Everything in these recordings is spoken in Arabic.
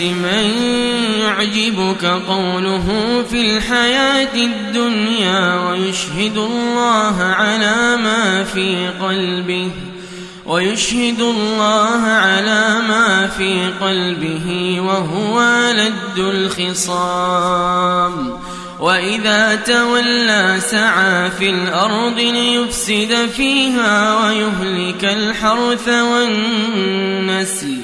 الناس من يعجبك قوله في الحياة الدنيا ويشهد الله على ما في قلبه ويشهد الله على ما في قلبه وهو لد الخصام. وإذا تولى سعى في الأرض ليفسد فيها ويهلك الحرث والنسل.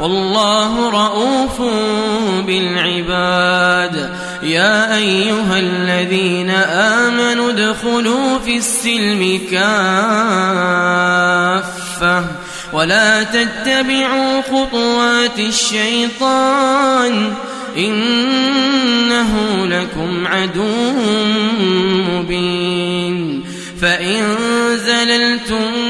والله رؤوف بالعباد. يا أيها الذين آمنوا ادخلوا في السلم كافة ولا تتبعوا خطوات الشيطان إنه لكم عدو مبين. فإن زللتم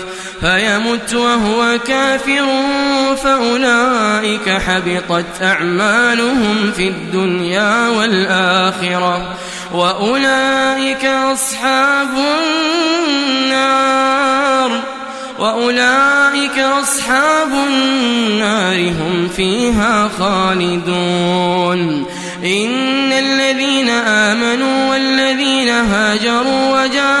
فيمت وهو كافر فأولئك حبطت أعمالهم في الدنيا والآخرة وأولئك أصحاب النار وأولئك أصحاب النار هم فيها خالدون إن الذين آمنوا والذين هاجروا وجاهدوا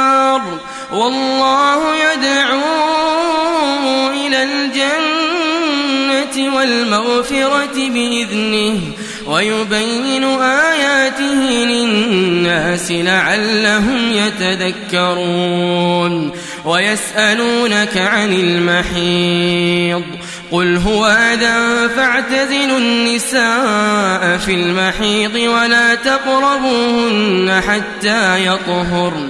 والله يدعو إلى الجنة والمغفرة بإذنه ويبين آياته للناس لعلهم يتذكرون ويسألونك عن المحيض قل هو أذى فاعتزلوا النساء في المحيض ولا تقربوهن حتى يطهرن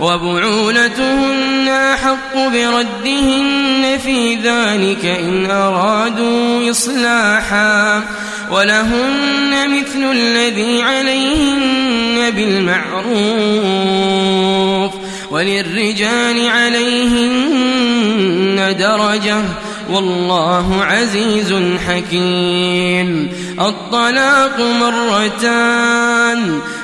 وبعولتهن أحق بردهن في ذلك إن أرادوا إصلاحا ولهن مثل الذي عليهن بالمعروف وللرجال عليهن درجة والله عزيز حكيم الطلاق مرتان